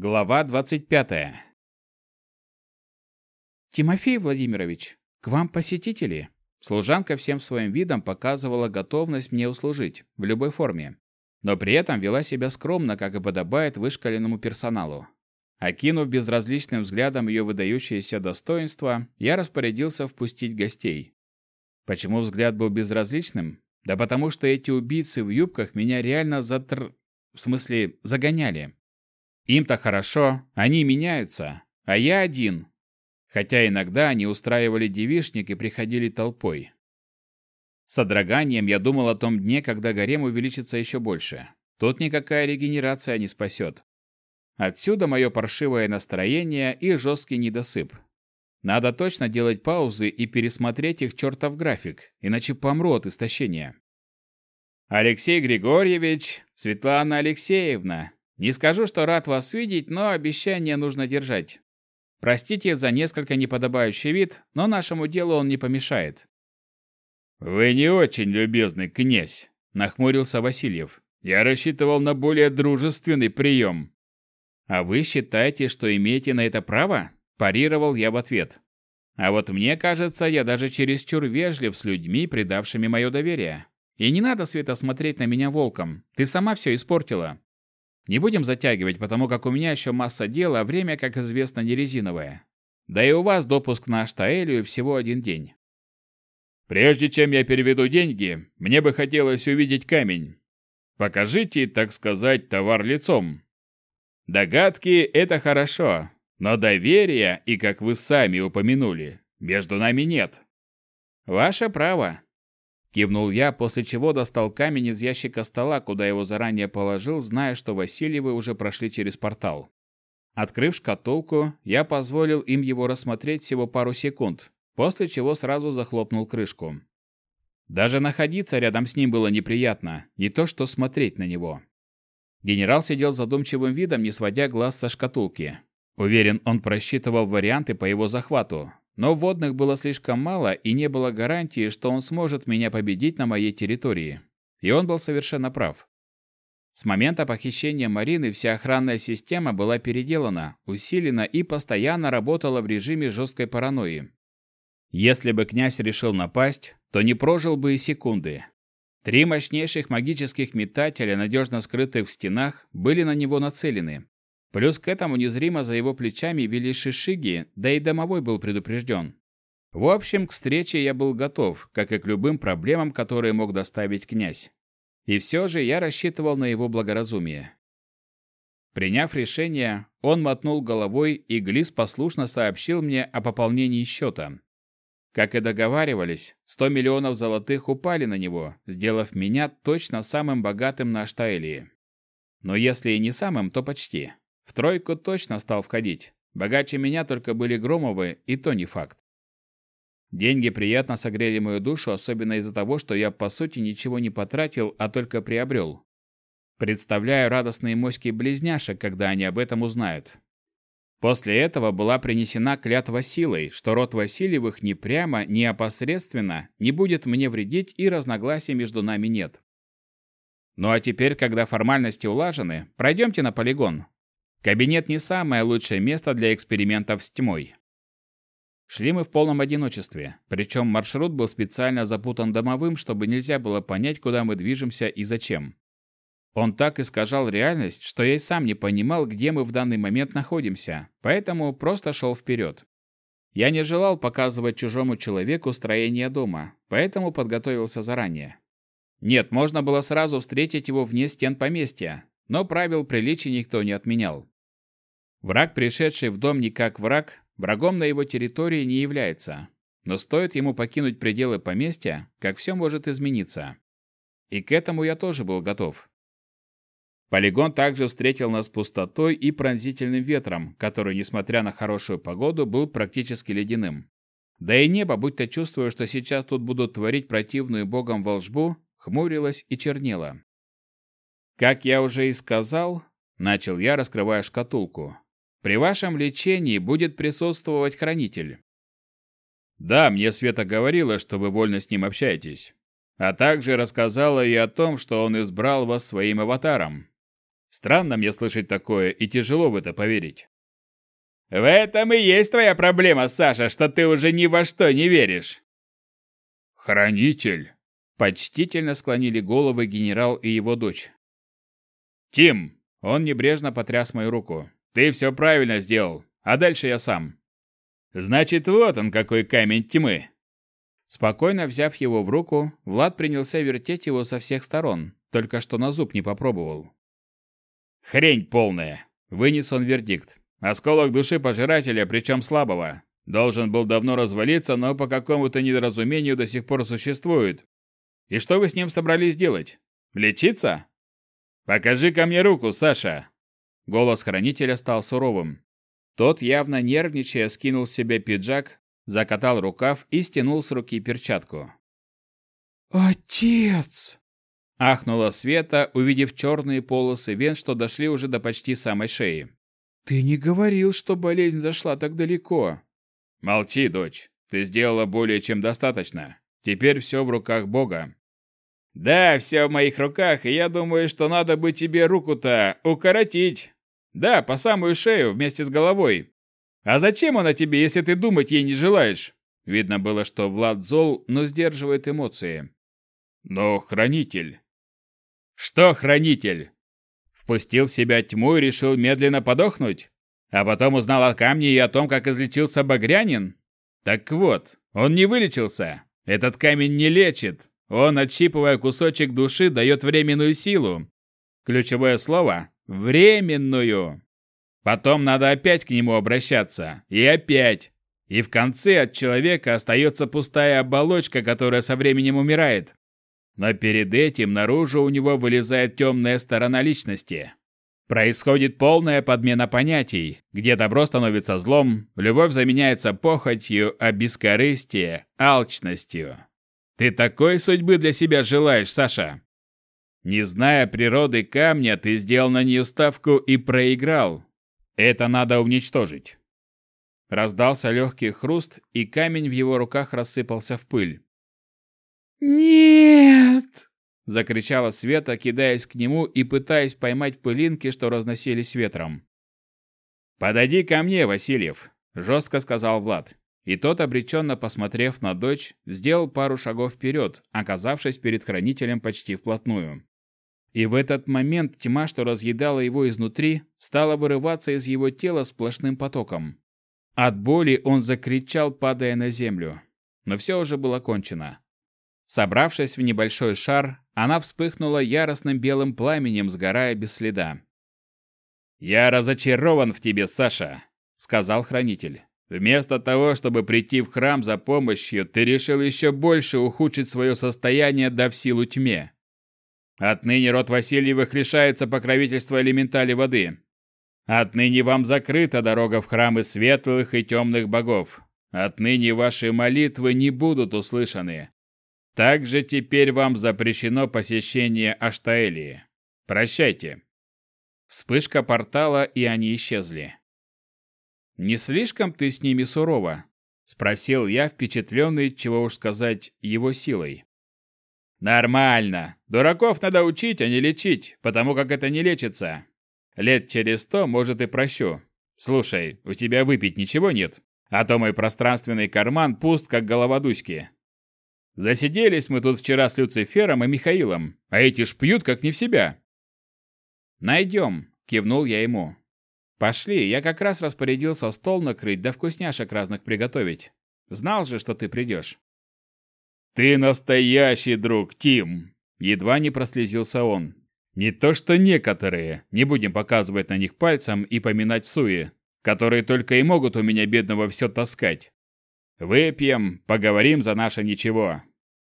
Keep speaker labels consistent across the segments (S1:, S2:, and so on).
S1: Глава 25.
S2: Тимофей Владимирович, к вам посетители. Служанка всем своим видом показывала готовность мне услужить в любой форме, но при этом вела себя скромно, как и подобает вышкаленному персоналу. Окинув безразличным взглядом ее выдающееся достоинство, я распорядился впустить гостей. Почему взгляд был безразличным? Да потому что эти убийцы в юбках меня реально затр... в смысле, загоняли. Им-то хорошо, они меняются, а я один. Хотя иногда они устраивали девишник и приходили толпой. С содроганием я думал о том дне, когда гарем увеличится еще больше. Тут никакая регенерация не спасет. Отсюда мое паршивое настроение и жесткий недосып. Надо точно делать паузы и пересмотреть их чертов график, иначе помру от истощения. Алексей Григорьевич, Светлана Алексеевна, не скажу, что рад вас видеть, но обещание нужно держать. Простите за несколько неподобающий вид, но нашему делу он не помешает.
S1: Вы не очень любезный князь, нахмурился Васильев. Я рассчитывал на более дружественный прием.
S2: А вы считаете, что имеете на это право? парировал я в ответ. А вот мне кажется, я даже чересчур вежлив с людьми, предавшими мое доверие. И не надо, Света, смотреть на меня волком. Ты сама все испортила. Не будем затягивать, потому как у меня еще масса дел, а время, как известно, не резиновое. Да и у вас допуск на Аштаэлию всего один день.
S1: Прежде чем я переведу деньги, мне бы хотелось увидеть камень. Покажите, так сказать, товар лицом. Догадки – это хорошо, но доверия, и как вы сами упомянули, между нами нет.
S2: Ваше право, Кивнул я, после чего достал камень из ящика стола, куда его заранее положил, зная, что Васильевы уже прошли через портал. Открыв шкатулку, я позволил им его рассмотреть всего пару секунд, после чего сразу захлопнул крышку. Даже находиться рядом с ним было неприятно, не то что смотреть на него. Генерал сидел задумчивым видом, не сводя глаз со шкатулки. Уверен, он просчитывал варианты по его захвату, но водных было слишком мало, и не было гарантии, что он сможет меня победить на моей территории. И он был совершенно прав. С момента похищения Марины вся охранная система была переделана, усилена и постоянно работала в режиме жесткой паранойи. Если бы князь решил напасть, то не прожил бы и секунды. Три мощнейших магических метателя, надежно скрытых в стенах, были на него нацелены. Плюс к этому незримо за его плечами вели шишиги, да и домовой был предупрежден. В общем, к встрече я был готов, как и к любым проблемам, которые мог доставить князь. И все же я рассчитывал на его благоразумие. Приняв решение, он мотнул головой, и Глис послушно сообщил мне о пополнении счета. Как и договаривались, 100 миллионов золотых упали на него, сделав меня точно самым богатым на Аштаэлии. Но если и не самым, то почти. В тройку точно стал входить. Богаче меня только были Громовы, и то не факт. Деньги приятно согрели мою душу, особенно из-за того, что я, по сути, ничего не потратил, а только приобрел. Представляю радостные моськи близняшек, когда они об этом узнают. После этого была принесена клятва силой, что род Васильевых ни прямо, ни опосредственно не будет мне вредить и разногласий между нами нет. Ну а теперь, когда формальности улажены, пройдемте на полигон. Кабинет не самое лучшее место для экспериментов с тьмой. Шли мы в полном одиночестве, причем маршрут был специально запутан домовым, чтобы нельзя было понять, куда мы движемся и зачем. Он так искажал реальность, что я и сам не понимал, где мы в данный момент находимся, поэтому просто шел вперед. Я не желал показывать чужому человеку строение дома, поэтому подготовился заранее. Нет, можно было сразу встретить его вне стен поместья, но правил приличия никто не отменял. Враг, пришедший в дом не как враг, врагом на его территории не является. Но стоит ему покинуть пределы поместья, как все может измениться. И к этому я тоже был готов. Полигон также встретил нас пустотой и пронзительным ветром, который, несмотря на хорошую погоду, был практически ледяным. Да и небо, будто чувствуя, что сейчас тут будут творить противную богам волжбу, хмурилось и чернело. Как я уже и сказал, начал я, раскрывая шкатулку. При вашем лечении будет присутствовать хранитель.
S1: Да, мне Света говорила, что вы вольно с ним общаетесь. А также рассказала и о том, что он избрал вас своим аватаром. Странно мне слышать такое, и тяжело в это поверить. В этом и есть твоя проблема, Саша, что ты уже ни во что не веришь. Хранитель. Почтительно склонили головы генерал и его дочь. Тим, он небрежно потряс мою руку. Ты все правильно сделал, а дальше я сам. Значит, вот он какой камень тьмы. Спокойно взяв его в руку, Влад принялся вертеть его со всех сторон, только что на зуб не попробовал. Хрень полная, вынес он вердикт. Осколок души пожирателя, причем слабого. Должен был давно развалиться, но по какому-то недоразумению до сих пор существует. И что вы с ним собрались делать? Лечиться? Покажи ко мне руку, Саша. Голос хранителя стал суровым. Тот, явно нервничая, скинул с себя пиджак, закатал рукав и стянул с руки перчатку.
S2: «Отец!»
S1: Ахнула Света, увидев черные полосы вен, что дошли уже до почти самой шеи.
S2: «Ты не говорил, что болезнь зашла так далеко».
S1: «Молчи, дочь. Ты сделала более чем достаточно. Теперь все в руках Бога». «Да, все в моих руках, и я думаю, что надо бы тебе руку-то укоротить. Да, по самую шею, вместе с головой. А зачем она тебе, если ты думать ей не желаешь?» Видно было, что Влад зол, но сдерживает эмоции. «Но хранитель...» Что хранитель? Впустил в себя тьму и решил медленно подохнуть? А потом узнал о камне и о том, как излечился Багрянин? Так вот, он не вылечился. Этот камень не лечит. Он, отщипывая кусочек души, дает временную силу. Ключевое слово – временную. Потом надо опять к нему обращаться. И опять. И в конце от человека остается пустая оболочка, которая со временем умирает. Но перед этим наружу у него вылезает темная сторона личности. Происходит полная подмена понятий, где добро становится злом, любовь заменяется похотью, а бескорыстие – алчностью. Ты такой судьбы для себя желаешь, Саша? Не зная природы камня, ты сделал на нее ставку и проиграл. Это надо уничтожить. Раздался легкий хруст, и камень в его руках рассыпался в пыль.
S2: «Нет!»
S1: — закричала Света, кидаясь к нему и пытаясь поймать пылинки, что разносились ветром. «Подойди ко мне, Васильев!» — жестко сказал Влад. И тот, обреченно посмотрев на дочь, сделал пару шагов вперед, оказавшись перед хранителем почти вплотную. И в этот момент тьма, что разъедала его изнутри, стала вырываться из его тела сплошным потоком. От боли он закричал, падая на землю. Но все уже было кончено. Собравшись в небольшой шар, она вспыхнула яростным белым пламенем, сгорая без следа. «Я разочарован в тебе, Саша», — сказал хранитель. «Вместо того, чтобы прийти в храм за помощью, ты решил еще больше ухудшить свое состояние, дав силу тьме. Отныне род Васильевых лишается покровительства элементали воды. Отныне вам закрыта дорога в храмы светлых и темных богов. Отныне ваши молитвы не будут услышаны. Также теперь вам запрещено посещение Аштаэлии. Прощайте. Вспышка портала, и они исчезли. Не слишком ты с ними сурова? спросил я, впечатленный, чего уж сказать, его силой. Нормально. Дураков надо учить, а не лечить, потому как это не лечится. Лет через сто, может, и прощу. Слушай, у тебя выпить ничего нет? А то мой пространственный карман пуст, как голова Дуськи. Засиделись мы тут вчера с Люцифером и Михаилом, а эти ж пьют как не в себя. Найдем, кивнул я ему. Пошли, я как раз распорядился стол накрыть, да вкусняшек разных приготовить. Знал же, что ты придешь. Ты настоящий друг, Тим, едва не прослезился он. Не то что некоторые, не будем показывать на них пальцем и поминать в суе, которые только и могут у меня бедного все таскать. Выпьем, поговорим за наше ничего.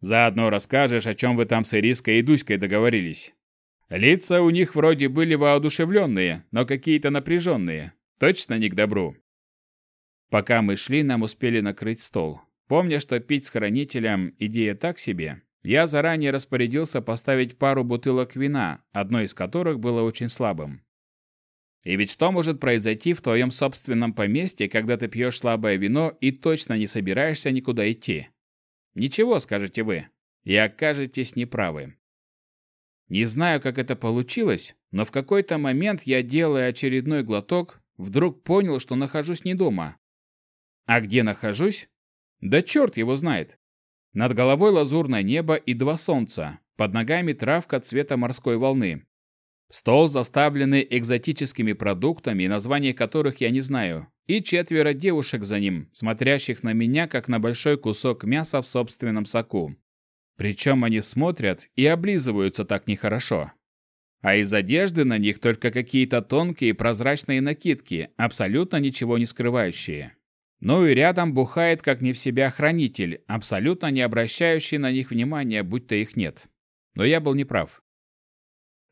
S1: Заодно расскажешь, о чем вы там с Ириской и Дуськой договорились. Лица у них вроде были воодушевленные, но какие-то напряженные. Точно не к добру. Пока мы шли, нам успели накрыть стол. Помня, что пить с хранителем идея так себе, я заранее распорядился поставить пару бутылок вина, одно из которых было очень слабым. И ведь что может произойти в твоем собственном поместье, когда ты пьешь слабое вино и точно не собираешься никуда идти? Ничего, скажете вы, и окажетесь неправы. Не знаю, как это получилось,
S2: но в какой-то момент я, делая очередной глоток, вдруг понял, что нахожусь не дома. А где нахожусь? Да черт его знает. Над головой лазурное небо и два солнца, под ногами травка цвета морской волны. Стол, заставленный экзотическими продуктами, названия которых я не знаю, и четверо девушек за ним, смотрящих на меня, как на большой кусок мяса в собственном соку. Причем они смотрят и облизываются так нехорошо. А из одежды на них только какие-то тонкие прозрачные накидки, абсолютно ничего не скрывающие. Ну и рядом бухает как не в себя хранитель, абсолютно не обращающий на них внимания, будь то их нет. Но я был неправ.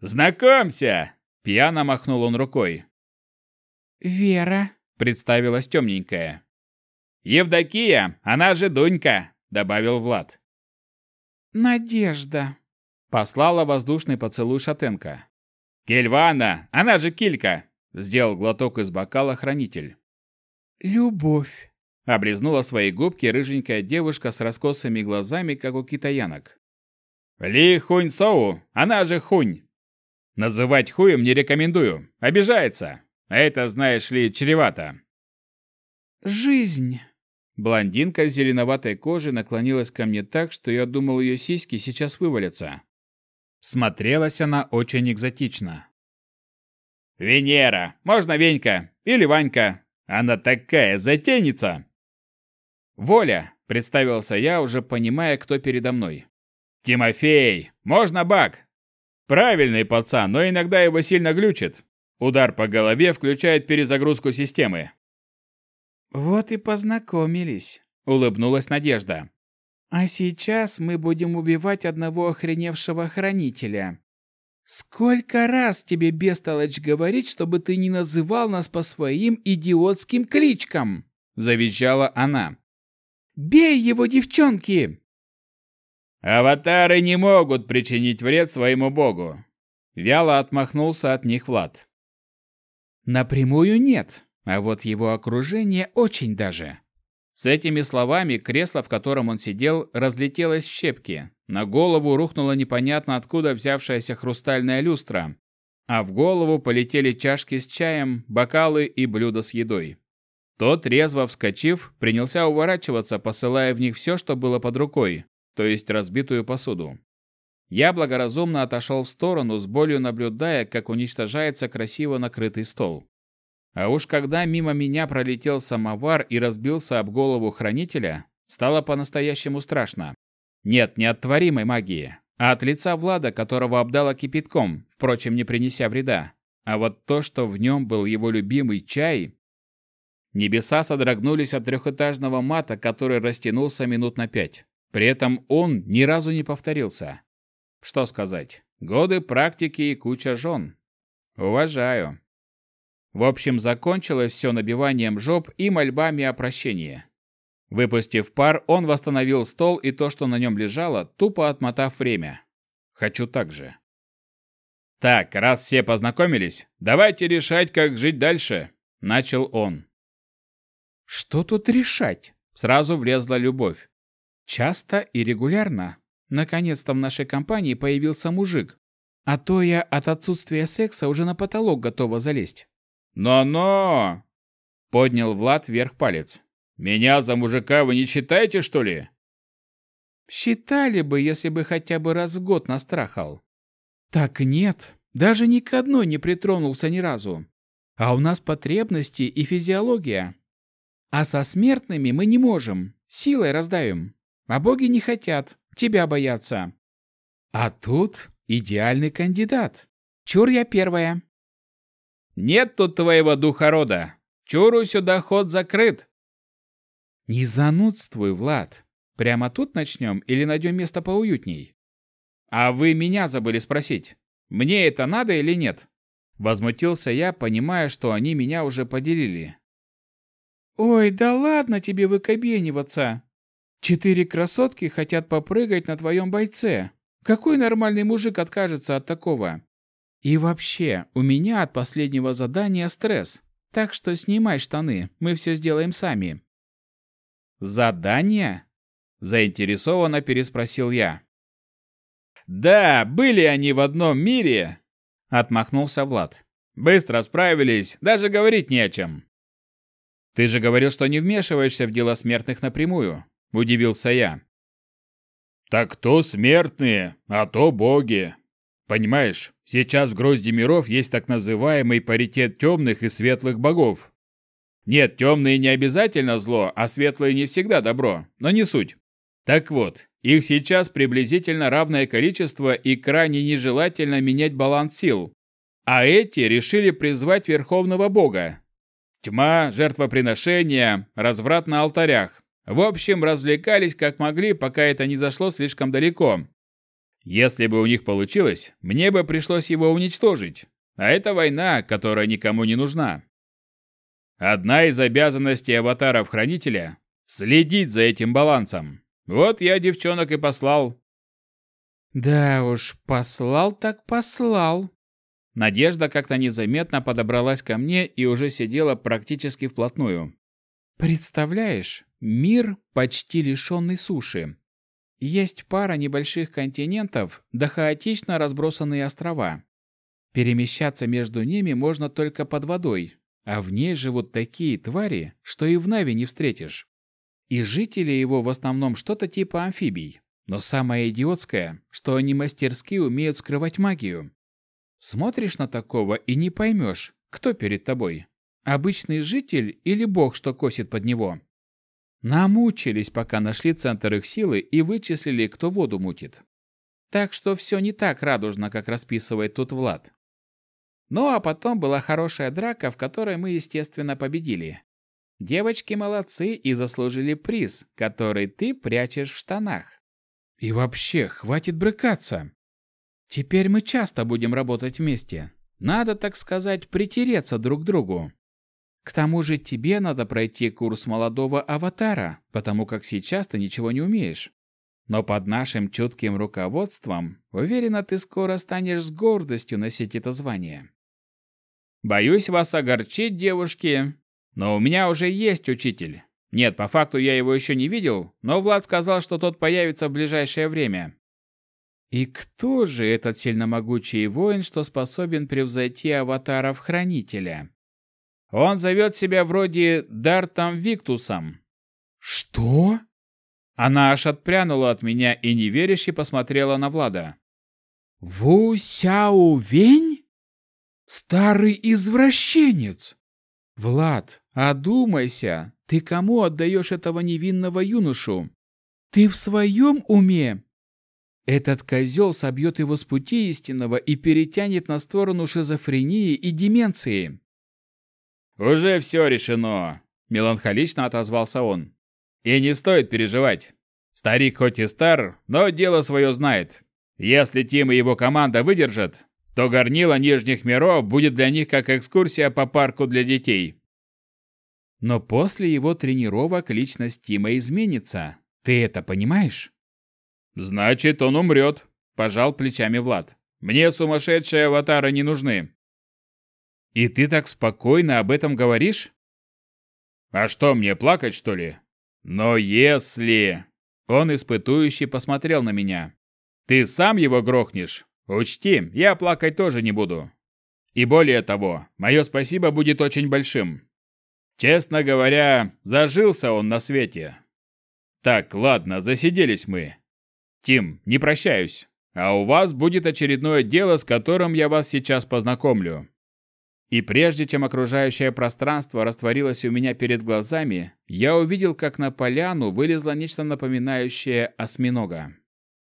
S2: «Знакомься!» – пьяно махнул он рукой.
S3: «Вера», –
S2: представилась темненькая.
S1: «Евдокия, она же Дунька», – добавил Влад.
S3: «Надежда», –
S2: послала воздушный поцелуй Шатенко.
S1: «Кельвана, она же Килька», – сделал глоток из бокала хранитель.
S3: «Любовь», –
S2: облизнула свои губки рыженькая девушка с раскосыми глазами, как у китаянок.
S1: «Ли Хунь Соу, она же Хунь», Называть хуем не рекомендую. Обижается. А это, знаешь ли, чревато.
S3: Жизнь.
S2: Блондинка с зеленоватой кожей наклонилась ко мне так, что я думал, ее сиськи сейчас вывалятся. Смотрелась она очень экзотично.
S1: Венера, можно Венька или Ванька. Она такая затейница.
S2: Воля, представился я, уже понимая, кто передо мной.
S1: Тимофей, можно Бак. Правильный пацан, но иногда его сильно глючит. Удар по голове включает перезагрузку системы.
S3: Вот и познакомились,
S2: улыбнулась Надежда.
S3: А сейчас мы будем убивать одного охреневшего хранителя. Сколько раз тебе, бестолочь, говорить, чтобы ты не называл нас по своим идиотским кличкам? завизжала она. Бей его, девчонки!
S1: Аватары не могут причинить вред своему богу. Вяло отмахнулся от них Влад.
S2: Напрямую нет, а вот его окружение очень даже. С этими словами кресло, в котором он сидел, разлетелось в щепки. На голову рухнула непонятно откуда взявшаяся хрустальная люстра, а в голову полетели чашки с чаем, бокалы и блюда с едой. Тот, резво вскочив, принялся уворачиваться, посылая в них все, что было под рукой то есть разбитую посуду. Я благоразумно отошел в сторону, с болью наблюдая, как уничтожается красиво накрытый стол. А уж когда мимо меня пролетел самовар и разбился об голову хранителя, стало по-настоящему страшно. Нет, не от творимой магии, а от лица Влада, которого обдало кипятком, впрочем, не принеся вреда. А вот то, что в нем был его любимый чай... Небеса содрогнулись от трехэтажного мата, который растянулся минут на пять. При этом он ни разу не повторился. Что сказать? Годы практики и куча жен. Уважаю. В общем, закончилось все набиванием жоп и мольбами о прощении. Выпустив пар, он восстановил стол и то, что на нем лежало, тупо отмотав время. Хочу так же.
S1: «Так, раз все познакомились, давайте решать, как жить дальше», — начал он.
S3: «Что тут решать?»
S2: — сразу влезла любовь.
S3: Часто и регулярно. Наконец-то в нашей компании появился мужик. А то я от отсутствия секса уже на потолок готова залезть.
S1: «Но-но!» — поднял Влад вверх палец. «Меня за мужика вы не считаете, что ли?»
S3: «Считали бы, если бы хотя бы раз в год настрахал». «Так нет, даже ни к одной не притронулся ни разу. А у нас потребности и физиология. А со смертными мы не можем, силой раздавим. А боги не хотят, тебя боятся. А тут идеальный кандидат. Чур я первая.
S1: Нет тут твоего духа рода. Чуру сюда ход закрыт.
S3: Не занудствуй, Влад. Прямо тут начнем или найдем место поуютней?
S2: А вы меня забыли спросить. Мне это надо или нет? Возмутился я, понимая, что они меня уже поделили.
S3: Ой, да ладно тебе выкобениваться. Четыре красотки хотят попрыгать на твоем бойце. Какой нормальный мужик откажется от такого? И вообще, у меня от последнего задания стресс. Так что снимай штаны, мы все сделаем сами.
S2: Задание? Заинтересованно переспросил я.
S1: Да, были они в одном мире.
S2: Отмахнулся Влад. Быстро справились, даже говорить не о чем. Ты же говорил, что не вмешиваешься в дела смертных напрямую, удивился я.
S1: Так то смертные, а то боги. Понимаешь, сейчас в грозде миров есть так называемый паритет темных и светлых богов. Нет, темные не обязательно зло, а светлые не всегда добро, но не суть. Так вот, их сейчас приблизительно равное количество и крайне нежелательно менять баланс сил. А эти решили призвать Верховного Бога. Тьма, жертвоприношения, разврат на алтарях. В общем, развлекались как могли, пока это не зашло слишком далеко. Если бы у них получилось, мне бы пришлось его уничтожить. А это война, которая никому не нужна. Одна из обязанностей аватаров-хранителя – следить за этим балансом. Вот я девчонок и послал.
S3: Да уж, послал так послал.
S2: Надежда как-то незаметно подобралась ко мне и уже сидела практически вплотную.
S3: Представляешь, мир почти лишенный суши. Есть пара небольших континентов, да хаотично разбросанные острова. Перемещаться между ними можно только под водой, а в ней живут такие твари, что и в Нави не встретишь. И жители его в основном что-то типа амфибий. Но самое идиотское, что они мастерски умеют скрывать магию. Смотришь на такого и не поймешь, кто перед тобой. Обычный житель или бог, что косит под него. Намучились, пока нашли центр их силы и вычислили, кто воду мутит. Так что все не так радужно, как расписывает тут Влад. Ну а потом была хорошая драка, в которой мы, естественно, победили. Девочки молодцы и заслужили приз, который ты прячешь в штанах. И вообще, хватит брыкаться. Теперь мы часто будем работать вместе. Надо, так сказать, притереться друг к другу. К тому же тебе надо пройти курс молодого аватара, потому как сейчас ты ничего не умеешь. Но под нашим чутким руководством, уверена, ты скоро станешь с гордостью носить это звание.
S2: Боюсь вас огорчить, девушки, но у меня уже есть учитель. Нет, по факту я его еще не видел, но Влад сказал, что тот появится в ближайшее время.
S3: И кто же этот сильномогучий воин, что способен превзойти аватаров Хранителя?
S2: Он зовет себя вроде Дартом Виктусом.
S3: Что?
S2: Она аж отпрянула от меня и неверяще посмотрела на Влада.
S3: Ву Сяо Вень? Старый извращенец! Влад, одумайся, ты кому отдаешь этого невинного юношу? Ты в своем уме этот козел собьет его с пути истинного и перетянет на сторону шизофрении и деменции.
S2: «Уже все решено», – меланхолично отозвался он. «И не стоит переживать. Старик хоть и стар, но дело свое знает. Если Тим и его команда выдержат, то горнило Нижних миров будет для них как экскурсия по парку для детей».
S3: Но после его тренировок личность Тима изменится. Ты это понимаешь?
S2: «Значит, он умрет», – пожал плечами Влад. «Мне сумасшедшие аватары не нужны».
S3: «И ты так спокойно об этом говоришь?»
S2: «А что, мне плакать, что ли?» «Но если...» Он испытующий посмотрел на меня. «Ты сам его грохнешь? Учти, я плакать тоже не буду. И более того, мое спасибо будет очень большим. Честно говоря, зажился он на свете. Так, ладно, засиделись мы. Тим, не прощаюсь. А у вас будет очередное дело, с которым я вас сейчас познакомлю. И прежде чем окружающее пространство растворилось у меня перед глазами, я увидел, как на поляну вылезло нечто напоминающее осьминога.